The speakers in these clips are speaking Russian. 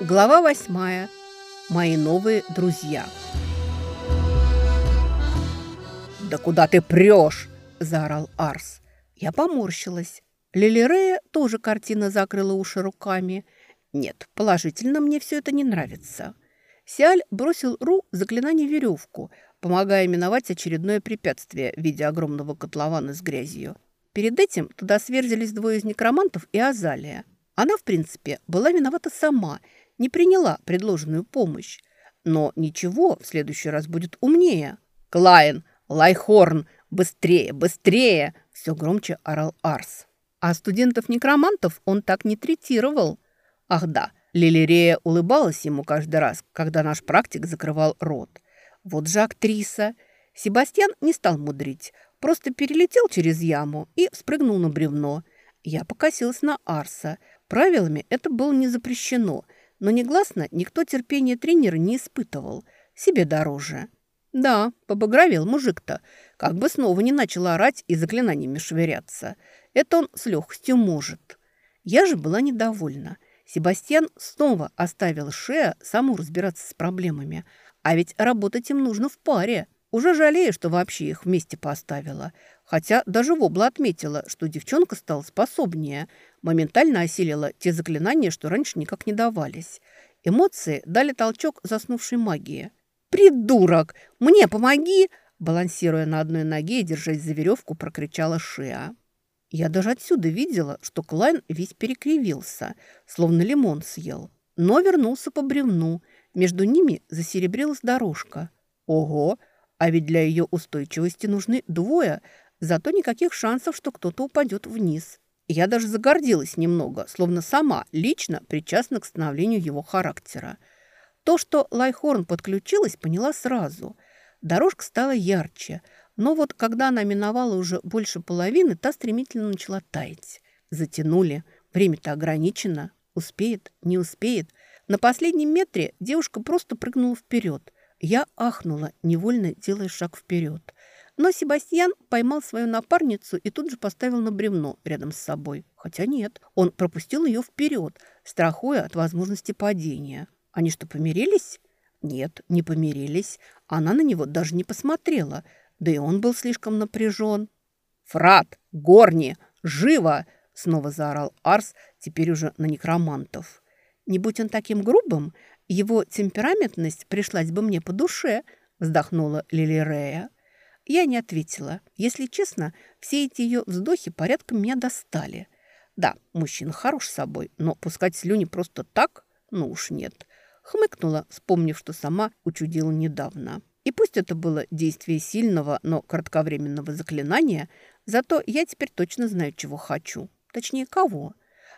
Глава восьмая. Мои новые друзья. «Да куда ты прешь?» – заорал Арс. Я поморщилась. Лилирея тоже картина закрыла уши руками. Нет, положительно мне все это не нравится. Сиаль бросил Ру заклинание веревку, помогая миновать очередное препятствие в виде огромного котлована с грязью. Перед этим туда сверзились двое из некромантов и Азалия. Она, в принципе, была виновата сама, не приняла предложенную помощь. Но ничего, в следующий раз будет умнее. «Клайн! Лайхорн! Быстрее! Быстрее!» Все громче орал Арс. А студентов-некромантов он так не третировал. Ах да, Лилирея улыбалась ему каждый раз, когда наш практик закрывал рот. Вот же актриса. Себастьян не стал мудрить. Просто перелетел через яму и спрыгнул на бревно. Я покосилась на Арса. Правилами это было не запрещено, но негласно никто терпения тренера не испытывал. Себе дороже. Да, побагровел мужик-то, как бы снова не начал орать и заклинаниями швыряться. Это он с легкостью может. Я же была недовольна. Себастьян снова оставил Шея саму разбираться с проблемами. А ведь работать им нужно в паре. Уже жалею, что вообще их вместе поставила. Хотя даже Вобла отметила, что девчонка стала способнее. Моментально осилила те заклинания, что раньше никак не давались. Эмоции дали толчок заснувшей магии. «Придурок! Мне помоги!» Балансируя на одной ноге и держась за веревку, прокричала Шиа. Я даже отсюда видела, что Клайн весь перекривился, словно лимон съел. Но вернулся по бревну. Между ними засеребрилась дорожка. «Ого!» А ведь для ее устойчивости нужны двое, зато никаких шансов, что кто-то упадет вниз. Я даже загордилась немного, словно сама лично причастна к становлению его характера. То, что Лайхорн подключилась, поняла сразу. Дорожка стала ярче, но вот когда она миновала уже больше половины, та стремительно начала таять. Затянули. Время-то ограничено. Успеет, не успеет. На последнем метре девушка просто прыгнула вперед. Я ахнула, невольно делая шаг вперед. Но Себастьян поймал свою напарницу и тут же поставил на бревно рядом с собой. Хотя нет, он пропустил ее вперед, страхуя от возможности падения. Они что, помирились? Нет, не помирились. Она на него даже не посмотрела, да и он был слишком напряжен. «Фрат! Горни! Живо!» Снова заорал Арс, теперь уже на некромантов. Не будь он таким грубым, его темпераментность пришлась бы мне по душе, вздохнула Лили Рея. Я не ответила. Если честно, все эти ее вздохи порядком меня достали. Да, мужчина хорош собой, но пускать слюни просто так? Ну уж нет. Хмыкнула, вспомнив, что сама учудила недавно. И пусть это было действие сильного, но кратковременного заклинания, зато я теперь точно знаю, чего хочу. Точнее, кого.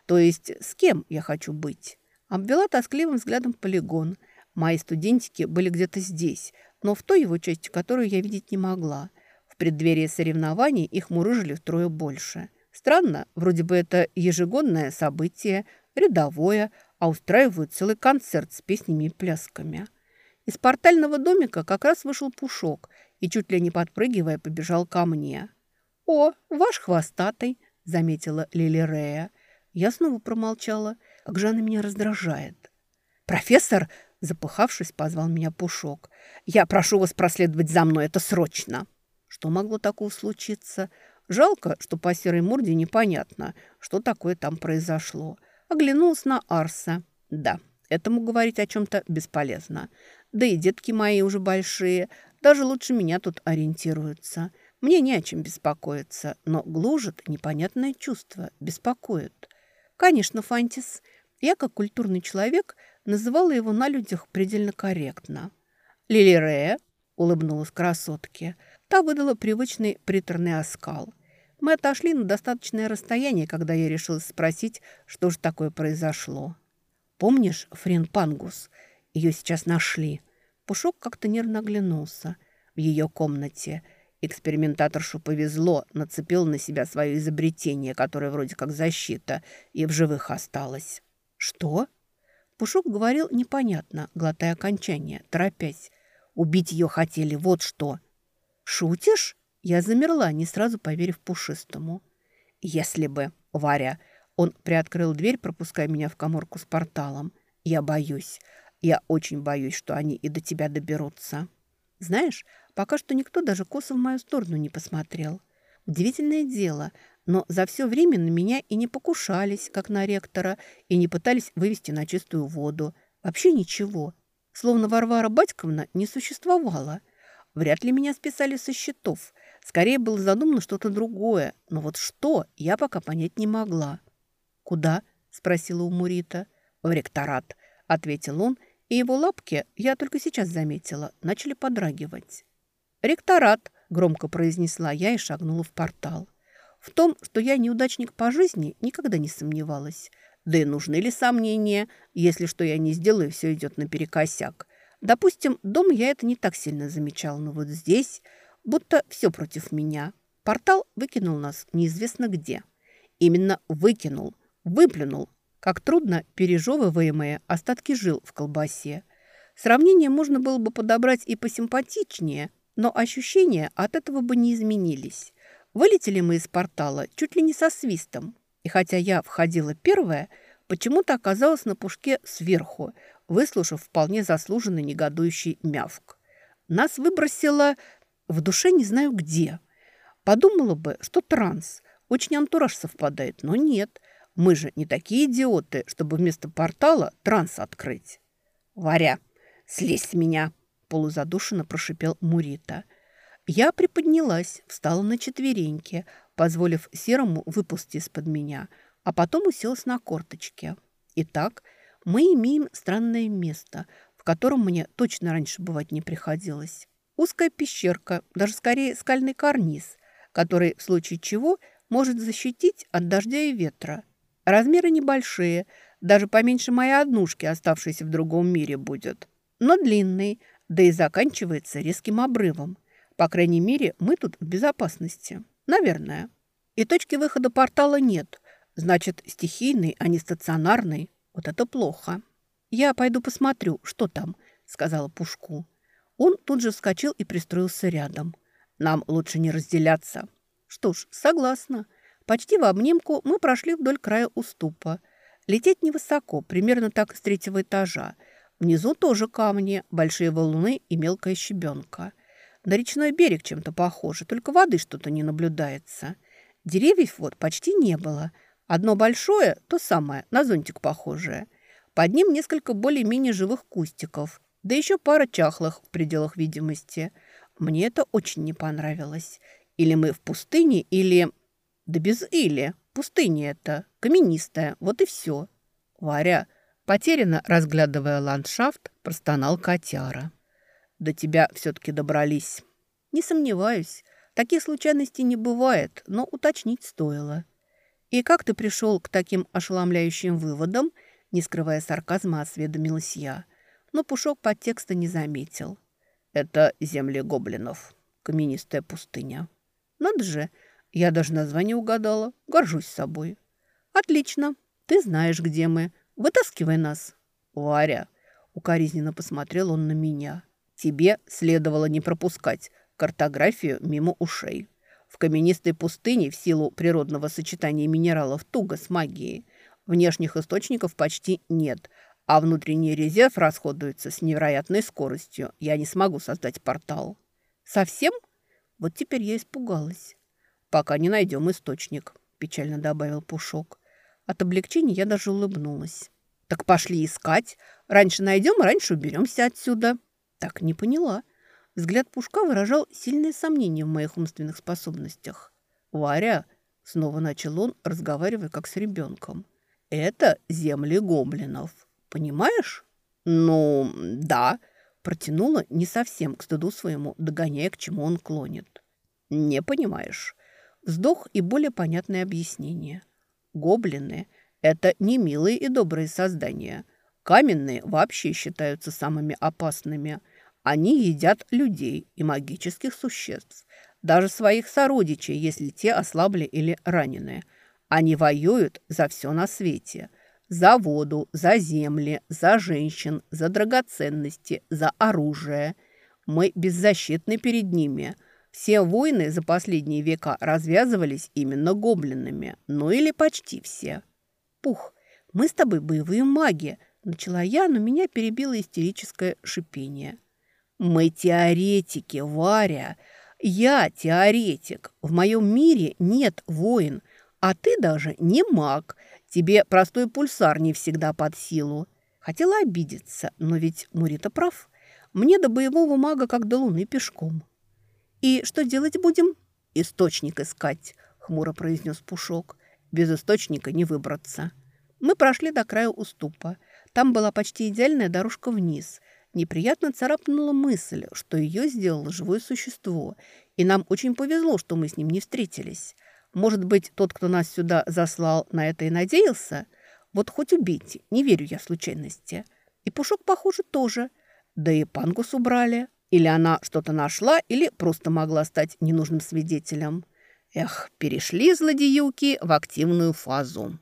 То есть, с кем я хочу быть. Обвела тоскливым взглядом полигон. Мои студентики были где-то здесь, но в той его части, которую я видеть не могла. В преддверии соревнований их мурыжили втрое больше. Странно, вроде бы это ежегодное событие, рядовое, а устраивают целый концерт с песнями и плясками. Из портального домика как раз вышел Пушок и, чуть ли не подпрыгивая, побежал ко мне. «О, ваш хвостатый!» – заметила Лили Рея. Я снова промолчала – как же она меня раздражает. «Профессор!» – запыхавшись, позвал меня Пушок. «Я прошу вас проследовать за мной, это срочно!» Что могло такого случиться? Жалко, что по серой морде непонятно, что такое там произошло. Оглянулся на Арса. Да, этому говорить о чем-то бесполезно. Да и детки мои уже большие, даже лучше меня тут ориентируются. Мне не о чем беспокоиться, но гложет непонятное чувство, беспокоит. Конечно, Фантис, я, как культурный человек, называла его на людях предельно корректно. «Лили Рея», — улыбнулась красотке, та выдала привычный приторный оскал. Мы отошли на достаточное расстояние, когда я решила спросить, что же такое произошло. «Помнишь Фрин Пангус? Ее сейчас нашли». Пушок как-то нервно оглянулся. В ее комнате экспериментаторшу повезло, нацепил на себя свое изобретение, которое вроде как защита, и в живых осталось. «Что?» Пушок говорил непонятно, глотая окончание, торопясь. «Убить ее хотели, вот что!» «Шутишь?» Я замерла, не сразу поверив Пушистому. «Если бы, Варя...» Он приоткрыл дверь, пропуская меня в коморку с порталом. Я боюсь. Я очень боюсь, что они и до тебя доберутся. Знаешь, пока что никто даже косо в мою сторону не посмотрел. Удивительное дело, но за все время на меня и не покушались, как на ректора, и не пытались вывести на чистую воду. Вообще ничего. Словно Варвара Батьковна не существовала. Вряд ли меня списали со счетов. Скорее было задумано что-то другое. Но вот что, я пока понять не могла. «Куда?» – спросила у Мурита. «В ректорат», – ответил он, и его лапки, я только сейчас заметила, начали подрагивать. «Ректорат», – громко произнесла я и шагнула в портал. В том, что я неудачник по жизни, никогда не сомневалась. Да и нужны ли сомнения, если что я не сделаю, все идет наперекосяк. Допустим, дома я это не так сильно замечала, но вот здесь будто все против меня. Портал выкинул нас неизвестно где. Именно выкинул, выплюнул, как трудно пережевываемые остатки жил в колбасе. Сравнение можно было бы подобрать и посимпатичнее, но ощущения от этого бы не изменились. Вылетели мы из портала чуть ли не со свистом. И хотя я входила первая, почему-то оказалась на пушке сверху, выслушав вполне заслуженный негодующий мявк. Нас выбросило в душе не знаю где. Подумала бы, что транс. Очень антураж совпадает, но нет. Мы же не такие идиоты, чтобы вместо портала транс открыть. «Варя, слезь с меня!» – полузадушенно прошипел Мурита – я приподнялась, встала на четвереньки, позволив серому выползти из-под меня, а потом уселась на корточке. Итак, мы имеем странное место, в котором мне точно раньше бывать не приходилось. Узкая пещерка, даже скорее скальный карниз, который в случае чего может защитить от дождя и ветра. Размеры небольшие, даже поменьше моей однушки, оставшейся в другом мире, будет. Но длинный, да и заканчивается резким обрывом – по крайней мере, мы тут в безопасности. Наверное. И точки выхода портала нет. Значит, стихийный, а не стационарный. Вот это плохо. Я пойду посмотрю, что там, сказала Пушку. Он тут же вскочил и пристроился рядом. Нам лучше не разделяться. Что ж, согласна. Почти в обнимку мы прошли вдоль края уступа. Лететь невысоко, примерно так с третьего этажа. Внизу тоже камни, большие валуны и мелкая щебенка – на речной берег чем-то похоже, только воды что-то не наблюдается. Деревьев вот почти не было. Одно большое, то самое, на зонтик похожее. Под ним несколько более-менее живых кустиков, да еще пара чахлых в пределах видимости. Мне это очень не понравилось. Или мы в пустыне, или... Да без или. Пустыня это, каменистая, вот и все. Варя, потерянно разглядывая ландшафт, простонал котяра. До тебя все-таки добрались. Не сомневаюсь. Таких случайностей не бывает, но уточнить стоило. И как ты пришел к таким ошеломляющим выводам, не скрывая сарказма, осведомилась я. Но Пушок подтекста не заметил. Это земли гоблинов. Каменистая пустыня. Надо же, я даже название угадала. Горжусь собой. Отлично. Ты знаешь, где мы. Вытаскивай нас. Варя. Укоризненно посмотрел он на меня. Тебе следовало не пропускать картографию мимо ушей. В каменистой пустыне в силу природного сочетания минералов туго с магией. Внешних источников почти нет, а внутренний резерв расходуется с невероятной скоростью. Я не смогу создать портал. Совсем? Вот теперь я испугалась. Пока не найдем источник, печально добавил Пушок. От облегчения я даже улыбнулась. Так пошли искать. Раньше найдем, раньше уберемся отсюда. Так не поняла. Взгляд Пушка выражал сильное сомнение в моих умственных способностях. «Варя», — снова начал он, разговаривая как с ребенком, — «это земли гоблинов. Понимаешь?» «Ну, да», — протянула не совсем к стыду своему, догоняя, к чему он клонит. «Не понимаешь». Вздох и более понятное объяснение. «Гоблины — это не милые и добрые создания — Каменные вообще считаются самыми опасными. Они едят людей и магических существ, даже своих сородичей, если те ослабли или ранены. Они воюют за все на свете. За воду, за земли, за женщин, за драгоценности, за оружие. Мы беззащитны перед ними. Все войны за последние века развязывались именно гоблинами. Ну или почти все. Пух, мы с тобой боевые маги, Начала я, но меня перебило истерическое шипение. «Мы теоретики, Варя. Я теоретик. В моем мире нет войн, а ты даже не маг. Тебе простой пульсар не всегда под силу». Хотела обидеться, но ведь Мурита прав. Мне до боевого мага как до луны пешком. «И что делать будем?» «Источник искать», — хмуро произнес Пушок. «Без источника не выбраться». Мы прошли до края уступа. Там была почти идеальная дорожка вниз. Неприятно царапнула мысль, что ее сделало живое существо. И нам очень повезло, что мы с ним не встретились. Может быть, тот, кто нас сюда заслал, на это и надеялся? Вот хоть убейте, не верю я в случайности. И Пушок, похоже, тоже. Да и Пангус убрали. Или она что-то нашла, или просто могла стать ненужным свидетелем. Эх, перешли злодеюки в активную фазу.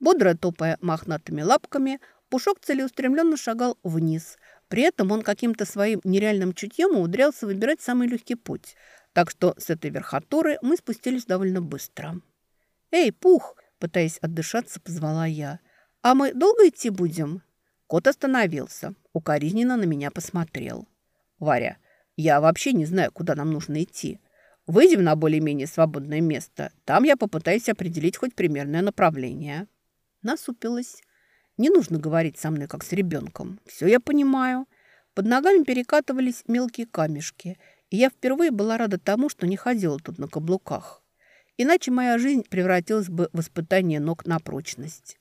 Бодро топая мохнатыми лапками, Пушок целеустремленно шагал вниз. При этом он каким-то своим нереальным чутьем умудрялся выбирать самый легкий путь. Так что с этой верхотуры мы спустились довольно быстро. «Эй, Пух!» – пытаясь отдышаться, позвала я. «А мы долго идти будем?» Кот остановился, укоризненно на меня посмотрел. «Варя, я вообще не знаю, куда нам нужно идти. Выйдем на более-менее свободное место. Там я попытаюсь определить хоть примерное направление». Насупилась. Не нужно говорить со мной, как с ребенком. Все я понимаю. Под ногами перекатывались мелкие камешки, и я впервые была рада тому, что не ходила тут на каблуках. Иначе моя жизнь превратилась бы в испытание ног на прочность.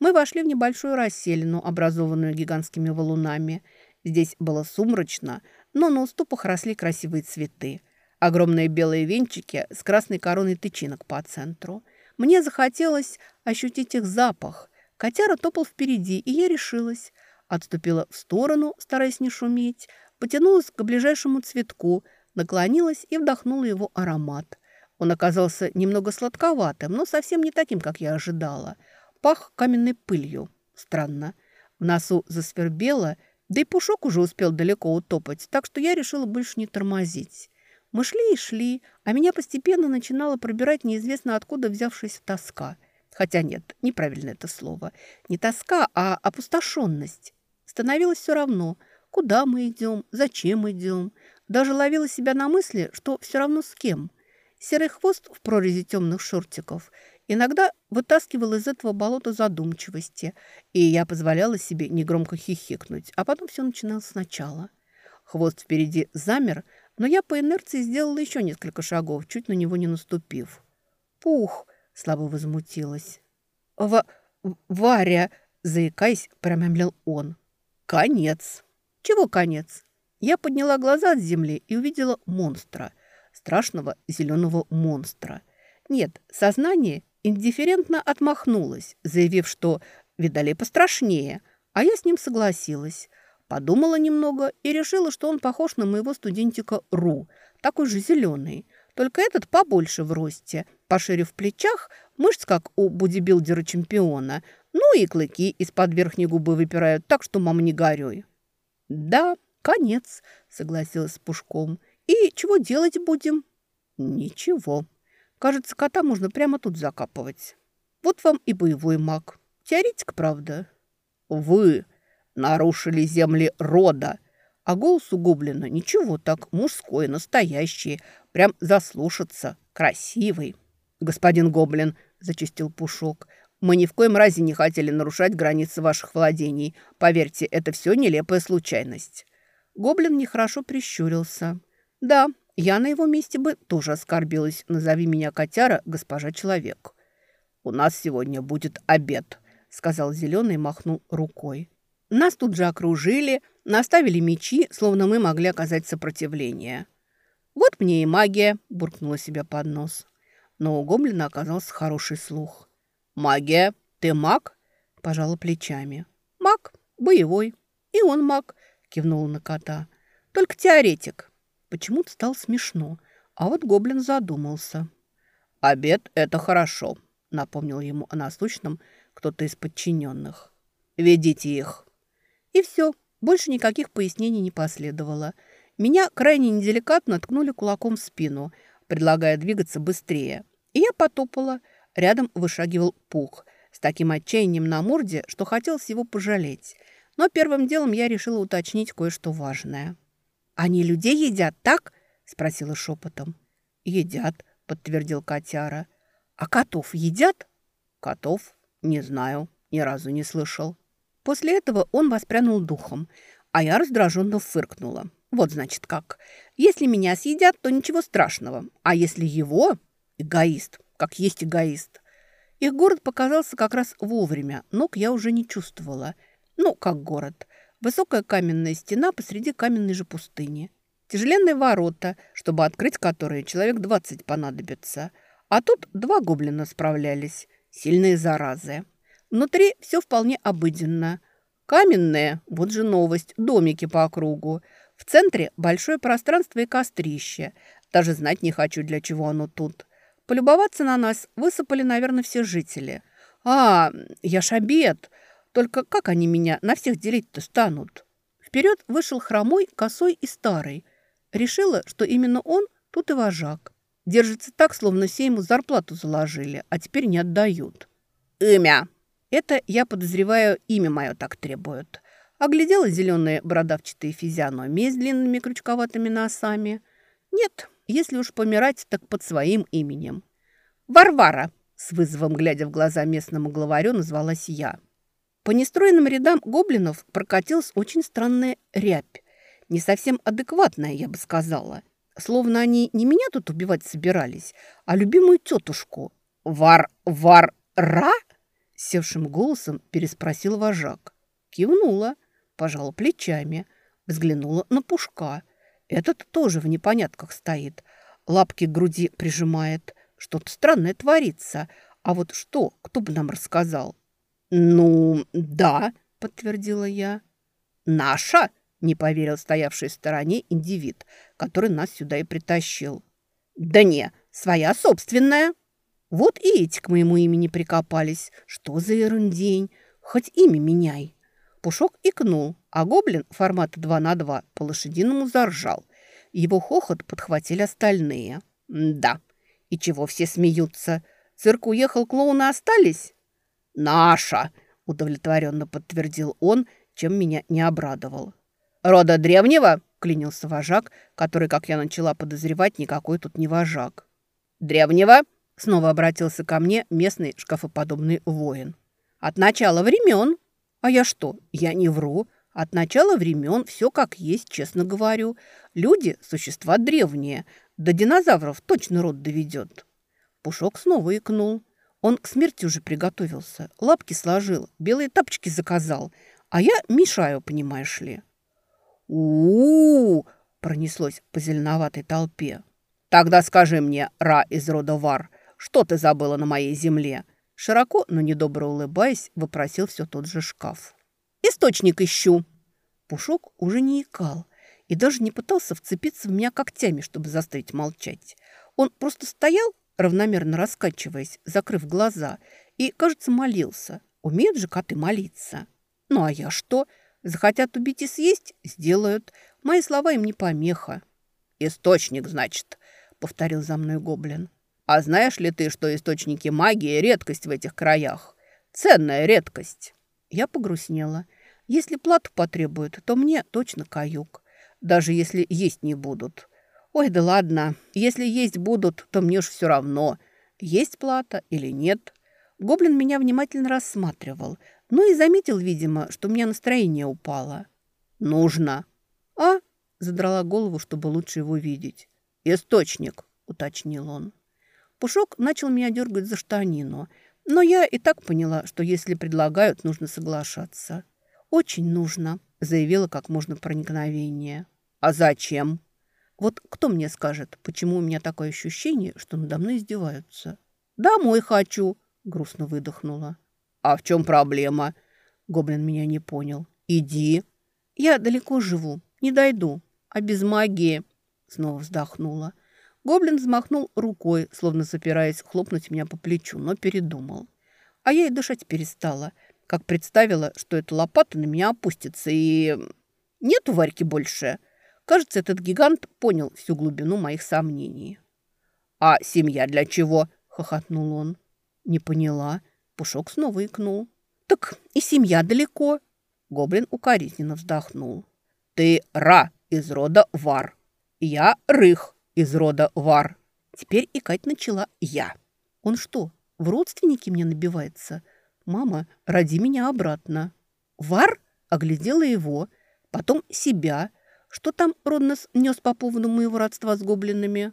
Мы вошли в небольшую расселину, образованную гигантскими валунами. Здесь было сумрачно, но на уступах росли красивые цветы. Огромные белые венчики с красной короной тычинок по центру. Мне захотелось ощутить их запах – Котяра топал впереди, и я решилась. Отступила в сторону, стараясь не шуметь, потянулась к ближайшему цветку, наклонилась и вдохнула его аромат. Он оказался немного сладковатым, но совсем не таким, как я ожидала. Пах каменной пылью. Странно. В носу засвербело, да и пушок уже успел далеко утопать, так что я решила больше не тормозить. Мы шли и шли, а меня постепенно начинала пробирать неизвестно откуда взявшаяся тоска – Хотя нет, неправильно это слово. Не тоска, а опустошенность. Становилось все равно, куда мы идем, зачем идем. Даже ловила себя на мысли, что все равно с кем. Серый хвост в прорези темных шортиков иногда вытаскивал из этого болота задумчивости, и я позволяла себе негромко хихикнуть, а потом все начиналось сначала. Хвост впереди замер, но я по инерции сделала еще несколько шагов, чуть на него не наступив. «Пух!» Слабо возмутилась. «В... Варя!» – заикаясь, промямлил он. «Конец!» «Чего конец?» Я подняла глаза от земли и увидела монстра. Страшного зеленого монстра. Нет, сознание индифферентно отмахнулось, заявив, что видали пострашнее, а я с ним согласилась. Подумала немного и решила, что он похож на моего студентика Ру, такой же зеленый. Только этот побольше в росте, пошире в плечах, мышц, как у бодибилдера-чемпиона. Ну и клыки из-под верхней губы выпирают, так что, мама, не горюй. «Да, конец», — согласилась с Пушком. «И чего делать будем?» «Ничего. Кажется, кота можно прямо тут закапывать. Вот вам и боевой маг. Теоретик, правда?» «Вы нарушили земли рода», а голос у гоблина ничего так, мужской, настоящий, прям заслушаться, красивый. «Господин гоблин», – зачистил Пушок, – «мы ни в коем разе не хотели нарушать границы ваших владений. Поверьте, это все нелепая случайность». Гоблин нехорошо прищурился. «Да, я на его месте бы тоже оскорбилась. Назови меня котяра, госпожа человек». «У нас сегодня будет обед», – сказал Зеленый и махнул рукой. Нас тут же окружили, наставили мечи, словно мы могли оказать сопротивление. «Вот мне и магия», – буркнула себя под нос. Но у гоблина оказался хороший слух. «Магия? Ты маг?» – пожала плечами. «Маг, боевой. И он маг», – кивнула на кота. «Только теоретик». Почему-то стало смешно, а вот гоблин задумался. «Обед – это хорошо», – напомнил ему о насущном кто-то из подчиненных. «Ведите их». И все, больше никаких пояснений не последовало. Меня крайне неделикатно ткнули кулаком в спину, предлагая двигаться быстрее. И я потопала. Рядом вышагивал пух. с таким отчаянием на морде, что хотелось его пожалеть. Но первым делом я решила уточнить кое-что важное. «Они людей едят, так?» – спросила шепотом. «Едят», – подтвердил котяра. «А котов едят?» «Котов? Не знаю, ни разу не слышал». После этого он воспрянул духом, а я раздраженно фыркнула. Вот значит как. Если меня съедят, то ничего страшного. А если его? Эгоист. Как есть эгоист. Их город показался как раз вовремя. Ног я уже не чувствовала. Ну, как город. Высокая каменная стена посреди каменной же пустыни. Тяжеленные ворота, чтобы открыть которые человек двадцать понадобится. А тут два гоблина справлялись. Сильные заразы. Внутри все вполне обыденно. Каменные, вот же новость, домики по кругу. В центре большое пространство и кострище. Даже знать не хочу, для чего оно тут. Полюбоваться на нас высыпали, наверное, все жители. А, я ж обед. Только как они меня на всех делить-то станут? Вперед вышел хромой, косой и старый. Решила, что именно он тут и вожак. Держится так, словно все ему зарплату заложили, а теперь не отдают. «Имя!» Это, я подозреваю, имя мое так требует. Оглядела зеленые бородавчатые физиономии с длинными крючковатыми носами. Нет, если уж помирать, так под своим именем. «Варвара!» – с вызовом глядя в глаза местному главарю, назвалась я. По нестроенным рядам гоблинов прокатилась очень странная рябь. Не совсем адекватная, я бы сказала. Словно они не меня тут убивать собирались, а любимую тетушку. «Вар-вар-ра?» – севшим голосом переспросил вожак. Кивнула – пожала плечами, взглянула на Пушка. Этот тоже в непонятках стоит, лапки к груди прижимает. Что-то странное творится. А вот что, кто бы нам рассказал? «Ну, да», — подтвердила я. «Наша?» — не поверил стоявший в стороне индивид, который нас сюда и притащил. «Да не, своя собственная». Вот и эти к моему имени прикопались. Что за ерундень? Хоть имя меняй. Пушок икнул, а гоблин формата 2 на 2 по-лошадиному заржал. Его хохот подхватили остальные. «Да, и чего все смеются? Цирк уехал, клоуны остались?» «Наша!» – удовлетворенно подтвердил он, чем меня не обрадовал. «Рода древнего?» – клянился вожак, который, как я начала подозревать, никакой тут не вожак. «Древнего?» – снова обратился ко мне местный шкафоподобный воин. «От начала времен!» А я что? Я не вру. От начала времен все как есть, честно говорю. Люди – существа древние. До динозавров точно род доведет. Пушок снова икнул. Он к смерти уже приготовился. Лапки сложил, белые тапочки заказал. А я мешаю, понимаешь ли. у, -у, -у пронеслось по зеленоватой толпе. «Тогда скажи мне, Ра из рода Вар, что ты забыла на моей земле?» Широко, но недобро улыбаясь, вопросил все тот же шкаф. «Источник ищу!» Пушок уже не икал и даже не пытался вцепиться в меня когтями, чтобы заставить молчать. Он просто стоял, равномерно раскачиваясь, закрыв глаза, и, кажется, молился. Умеют же коты молиться. Ну а я что? Захотят убить и съесть? Сделают. Мои слова им не помеха. «Источник, значит», — повторил за мной гоблин. А знаешь ли ты, что источники магии – редкость в этих краях? Ценная редкость. Я погрустнела. Если плату потребуют, то мне точно каюк. Даже если есть не будут. Ой, да ладно. Если есть будут, то мне ж все равно, есть плата или нет. Гоблин меня внимательно рассматривал. Ну и заметил, видимо, что у меня настроение упало. «Нужно». «А?» – задрала голову, чтобы лучше его видеть. «Источник», – уточнил он. Пушок начал меня дергать за штанину, но я и так поняла, что если предлагают, нужно соглашаться. «Очень нужно», — заявила как можно проникновение. «А зачем?» «Вот кто мне скажет, почему у меня такое ощущение, что надо мной издеваются?» «Домой хочу», — грустно выдохнула. «А в чем проблема?» Гоблин меня не понял. «Иди». «Я далеко живу, не дойду, а без магии...» Снова вздохнула. Гоблин взмахнул рукой, словно запираясь хлопнуть меня по плечу, но передумал. А я и дышать перестала, как представила, что эта лопата на меня опустится, и... Нету Варьки больше. Кажется, этот гигант понял всю глубину моих сомнений. «А семья для чего?» – хохотнул он. «Не поняла». Пушок снова икнул. «Так и семья далеко». Гоблин укоризненно вздохнул. «Ты Ра из рода Вар. Я Рых из рода Вар». Теперь икать начала я. «Он что, в родственники мне набивается? Мама, роди меня обратно». «Вар?» – оглядела его, потом себя. Что там Роднос нес по поводу моего родства с гоблинами?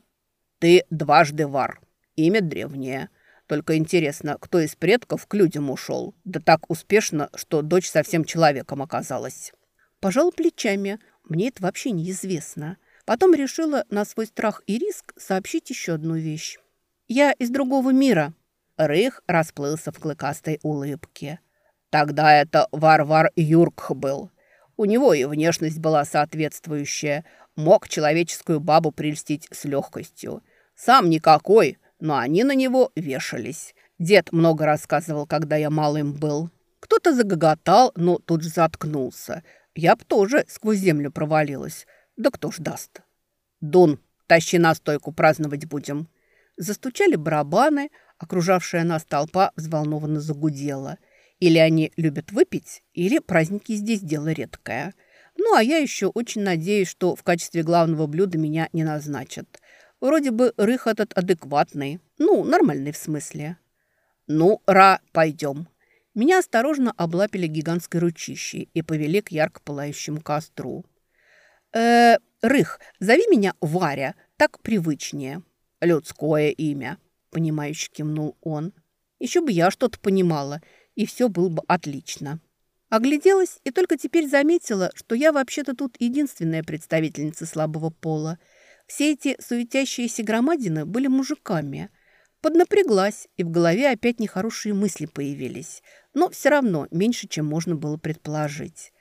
«Ты дважды Вар. Имя древнее». Только интересно, кто из предков к людям ушел? Да так успешно, что дочь совсем человеком оказалась. Пожал плечами. Мне это вообще неизвестно. Потом решила на свой страх и риск сообщить еще одну вещь. «Я из другого мира». Рых расплылся в клыкастой улыбке. «Тогда это Варвар Юрк был. У него и внешность была соответствующая. Мог человеческую бабу прельстить с легкостью. Сам никакой, но они на него вешались. Дед много рассказывал, когда я малым был. Кто-то загоготал, но тут же заткнулся. Я б тоже сквозь землю провалилась. Да кто ж даст? Дун, тащи на стойку, праздновать будем. Застучали барабаны, окружавшая нас толпа взволнованно загудела. Или они любят выпить, или праздники здесь дело редкое. Ну, а я еще очень надеюсь, что в качестве главного блюда меня не назначат. Вроде бы рых этот адекватный. Ну, нормальный в смысле. Ну, Ра, пойдем. Меня осторожно облапили гигантской ручищей и повели к ярко пылающему костру. Э Рых, зови меня Варя, так привычнее. Людское имя, понимающе кивнул он. Еще бы я что-то понимала, и все было бы отлично. Огляделась и только теперь заметила, что я вообще-то тут единственная представительница слабого пола – все эти суетящиеся громадины были мужиками. Поднапряглась, и в голове опять нехорошие мысли появились. Но все равно меньше, чем можно было предположить.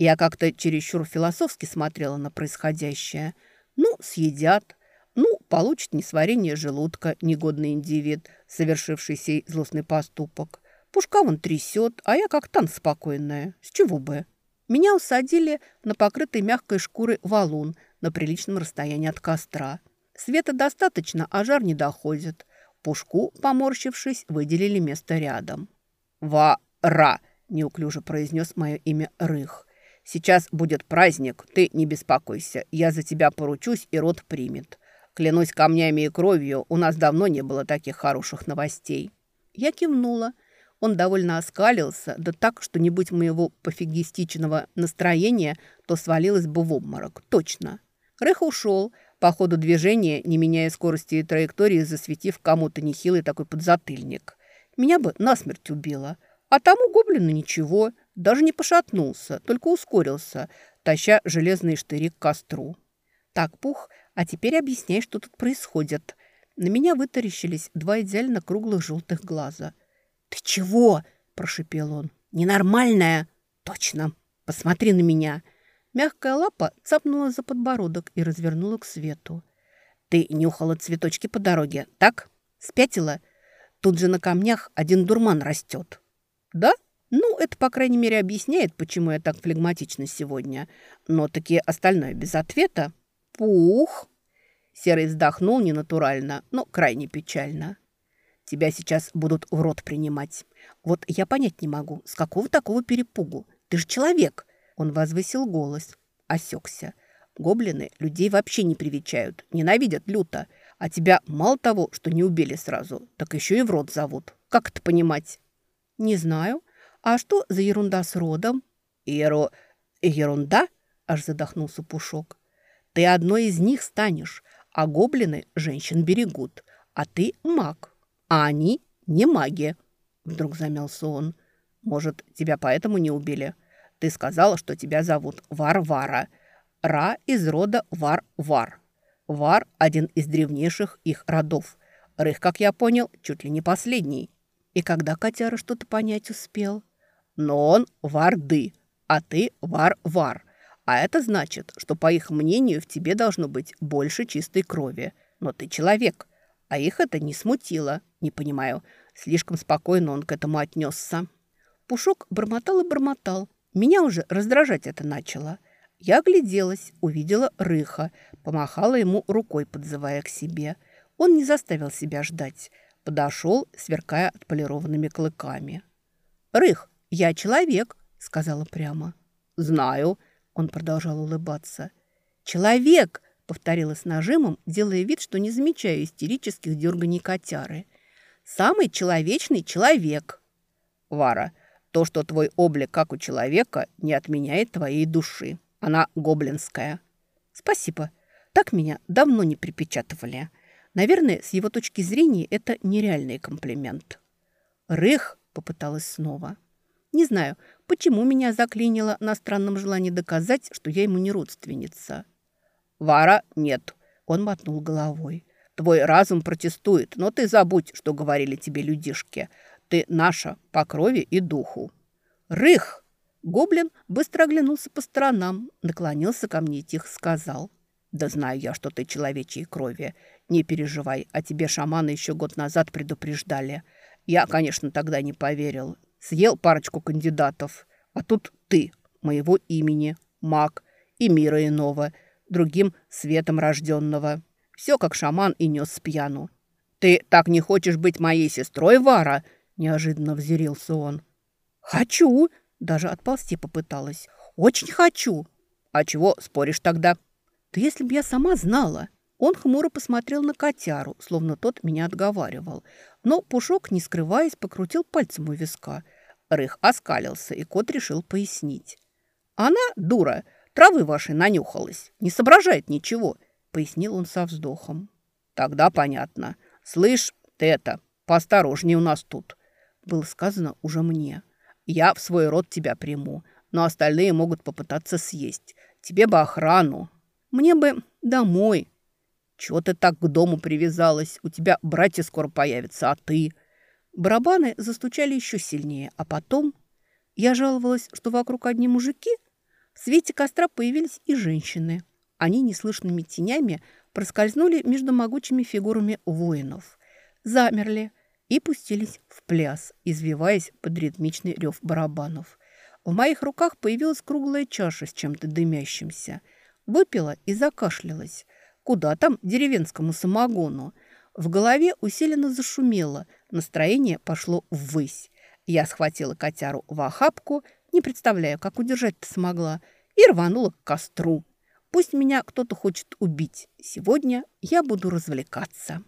Я как-то чересчур философски смотрела на происходящее. Ну, съедят. Ну, получит несварение желудка, негодный индивид, совершивший сей злостный поступок. Пушка вон трясет, а я как танк спокойная. С чего бы? Меня усадили на покрытый мягкой шкурой валун – на приличном расстоянии от костра. Света достаточно, а жар не доходит. Пушку, поморщившись, выделили место рядом. «Ва-ра!» – неуклюже произнес мое имя Рых. «Сейчас будет праздник, ты не беспокойся. Я за тебя поручусь, и род примет. Клянусь камнями и кровью, у нас давно не было таких хороших новостей». Я кивнула. Он довольно оскалился, да так, что не будь моего пофигистичного настроения, то свалилось бы в обморок. Точно. Рэх ушел, по ходу движения, не меняя скорости и траектории, засветив кому-то нехилый такой подзатыльник. Меня бы насмерть убило. А тому гоблину ничего, даже не пошатнулся, только ускорился, таща железные штыри к костру. Так, Пух, а теперь объясняй, что тут происходит. На меня вытаращились два идеально круглых желтых глаза. «Ты чего?» – прошипел он. «Ненормальная!» «Точно! Посмотри на меня!» Мягкая лапа цапнула за подбородок и развернула к свету. «Ты нюхала цветочки по дороге, так? Спятила? Тут же на камнях один дурман растет». «Да? Ну, это, по крайней мере, объясняет, почему я так флегматична сегодня. Но таки остальное без ответа. Пух!» Серый вздохнул ненатурально, но крайне печально. «Тебя сейчас будут в рот принимать. Вот я понять не могу, с какого такого перепугу? Ты же человек!» Он возвысил голос, осекся. Гоблины людей вообще не привечают, ненавидят люто. А тебя мало того, что не убили сразу, так еще и в рот зовут. Как это понимать? Не знаю. А что за ерунда с родом? Еро... Ерунда? Аж задохнулся Пушок. Ты одной из них станешь, а гоблины женщин берегут. А ты маг, а они не маги. Вдруг замялся он. Может, тебя поэтому не убили? Ты сказала, что тебя зовут Варвара. Ра из рода Вар-Вар. Вар – один из древнейших их родов. Рых, как я понял, чуть ли не последний. И когда котяра что-то понять успел? Но он Варды, а ты Вар-Вар. А это значит, что, по их мнению, в тебе должно быть больше чистой крови. Но ты человек. А их это не смутило. Не понимаю, слишком спокойно он к этому отнесся. Пушок бормотал и бормотал, меня уже раздражать это начало. Я огляделась, увидела Рыха, помахала ему рукой, подзывая к себе. Он не заставил себя ждать. Подошел, сверкая отполированными клыками. «Рых, я человек», — сказала прямо. «Знаю», — он продолжал улыбаться. «Человек!» — повторила с нажимом, делая вид, что не замечаю истерических дерганий котяры. «Самый человечный человек!» «Вара, то, что твой облик как у человека, не отменяет твоей души. Она гоблинская». «Спасибо. Так меня давно не припечатывали. Наверное, с его точки зрения это нереальный комплимент». «Рых!» — попыталась снова. «Не знаю, почему меня заклинило на странном желании доказать, что я ему не родственница». «Вара, нет», — он мотнул головой. «Твой разум протестует, но ты забудь, что говорили тебе людишки. Ты наша по крови и духу». «Рых!» Гоблин быстро оглянулся по сторонам, наклонился ко мне и тихо сказал. «Да знаю я, что ты человечьей крови. Не переживай, о тебе шаманы еще год назад предупреждали. Я, конечно, тогда не поверил. Съел парочку кандидатов. А тут ты, моего имени, маг и мира иного, другим светом рожденного. Все, как шаман и нес с пьяну. «Ты так не хочешь быть моей сестрой, Вара?» Неожиданно взирился он. «Хочу!» Даже отползти попыталась. «Очень хочу!» «А чего споришь тогда?» «Да если бы я сама знала!» Он хмуро посмотрел на котяру, словно тот меня отговаривал. Но Пушок, не скрываясь, покрутил пальцем у виска. Рых оскалился, и кот решил пояснить. «Она, дура, травы вашей нанюхалась, не соображает ничего», — пояснил он со вздохом. «Тогда понятно. Слышь, ты это, поосторожнее у нас тут», — было сказано уже мне. «Я в свой род тебя приму, но остальные могут попытаться съесть. Тебе бы охрану. Мне бы домой», чего ты так к дому привязалась? У тебя братья скоро появятся, а ты...» Барабаны застучали еще сильнее, а потом... Я жаловалась, что вокруг одни мужики. В свете костра появились и женщины. Они неслышными тенями проскользнули между могучими фигурами воинов. Замерли и пустились в пляс, извиваясь под ритмичный рев барабанов. В моих руках появилась круглая чаша с чем-то дымящимся. Выпила и закашлялась. Куда там деревенскому самогону? В голове усиленно зашумело, настроение пошло ввысь. Я схватила котяру в охапку, не представляю, как удержать-то смогла, и рванула к костру. Пусть меня кто-то хочет убить. Сегодня я буду развлекаться.